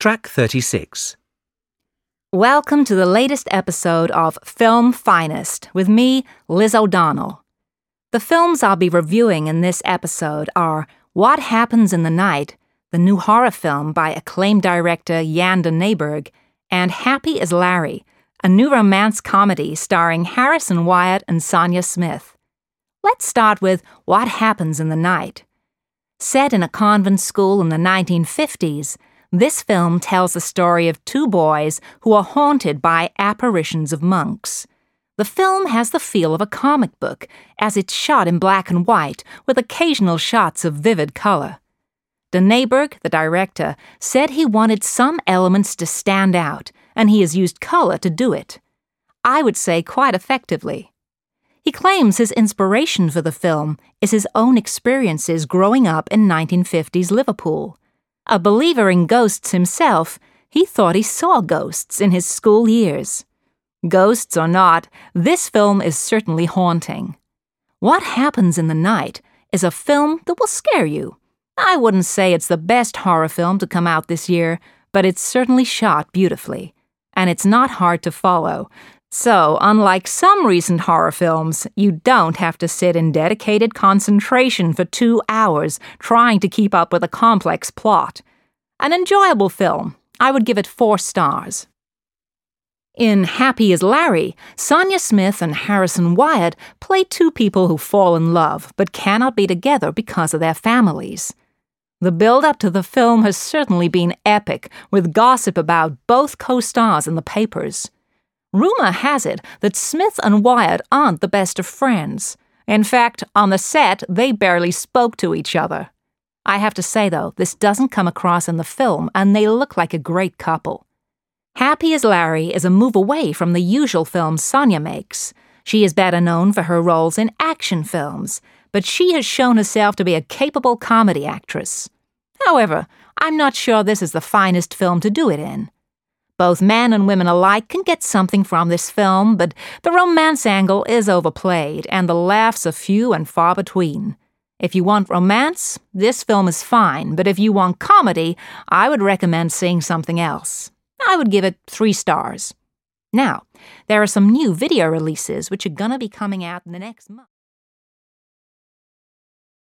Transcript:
Track 36. Welcome to the latest episode of Film Finest with me, Liz O'Donnell. The films I'll be reviewing in this episode are What Happens in the Night, the new horror film by acclaimed director Jan de Nijberg, and Happy as Larry, a new romance comedy starring Harrison Wyatt and Sonia Smith. Let's start with What Happens in the Night. Set in a convent school in the 1950s, this film tells the story of two boys who are haunted by apparitions of monks. The film has the feel of a comic book, as it's shot in black and white, with occasional shots of vivid color. De Nijberg, the director, said he wanted some elements to stand out, and he has used color to do it. I would say quite effectively. He claims his inspiration for the film is his own experiences growing up in 1950s Liverpool. A believer in ghosts himself, he thought he saw ghosts in his school years. Ghosts or not, this film is certainly haunting. What Happens in the Night is a film that will scare you. I wouldn't say it's the best horror film to come out this year, but it's certainly shot beautifully. And it's not hard to follow. So, unlike some recent horror films, you don't have to sit in dedicated concentration for two hours trying to keep up with a complex plot. An enjoyable film. I would give it four stars. In Happy as Larry, Sonia Smith and Harrison Wyatt play two people who fall in love but cannot be together because of their families. The build up to the film has certainly been epic, with gossip about both co stars in the papers. Rumor has it that Smith and Wyatt aren't the best of friends. In fact, on the set, they barely spoke to each other. I have to say, though, this doesn't come across in the film, and they look like a great couple. Happy as Larry is a move away from the usual films Sonia makes. She is better known for her roles in action films, but she has shown herself to be a capable comedy actress. However, I'm not sure this is the finest film to do it in. Both men and women alike can get something from this film, but the romance angle is overplayed, and the laughs are few and far between. If you want romance, this film is fine, but if you want comedy, I would recommend seeing something else. I would give it three stars. Now, there are some new video releases which are gonna be coming out in the next month.